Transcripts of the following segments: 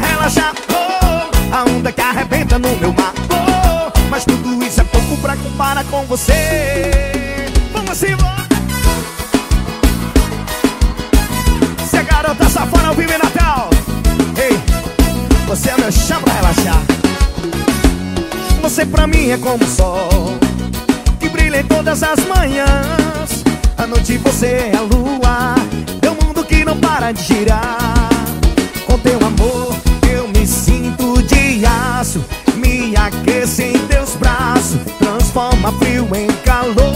relaxar. Oh, A onda que arrebenta no meu mar. Oh, Mas tudo isso é pouco pra comparar com você. Vamos embora. Se a garota safona ao vivo Natal Ei, você é meu chá pra relaxar. Você pra mim é como o sol Que brilha em todas as manhãs. A noite você é a lua Meu mundo que não para de girar Me aquece em teus braços Transforma frio em calor.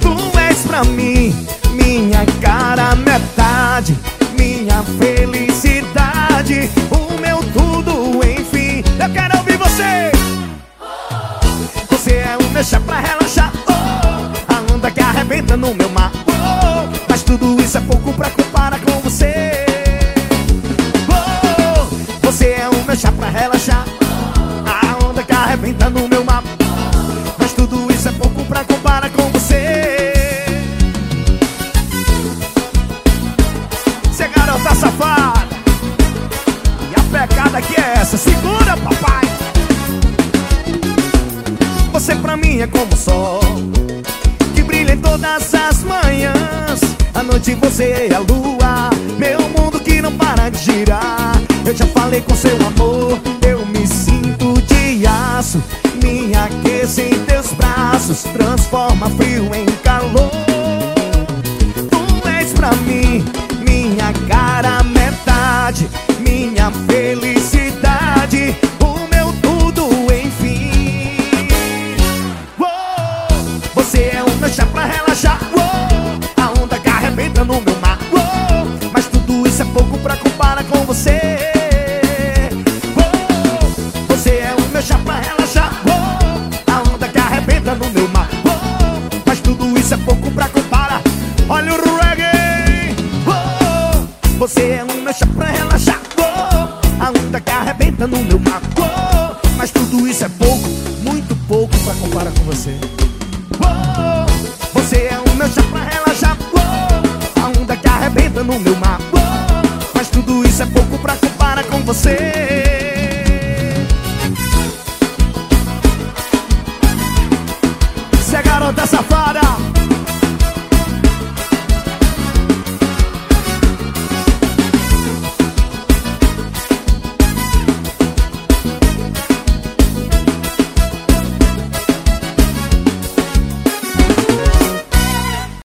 Tu és pra mim minha cara metade Minha felicidade. O meu tudo, enfim Eu quero ouvir você. Você é um meu chá pra relaxar. Oh, A onda que arrebenta no meu mar. Oh, Mas tudo isso é pouco pra comparar com você. Oh, Você é um meu chá pra relaxar arrebenta no meu mar Mas tudo isso é pouco pra comparar com você. Você é garota safada. E a pecada que é essa? Segura, papai. Você pra mim é como o sol Que brilha em todas as manhãs. À noite você é a lua Meu mundo que não para de girar. Eu já falei com seu amor Transforma frio em calor Você é o meu chá pra relaxar. Oh, A onda que arrebenta no meu corpo oh, Mas tudo isso é pouco, muito pouco pra comparar com você. Oh, Você é o meu chá pra relaxar. A onda que arrebenta no meu mar Mas tudo isso é pouco pra comparar com você. É Garota safada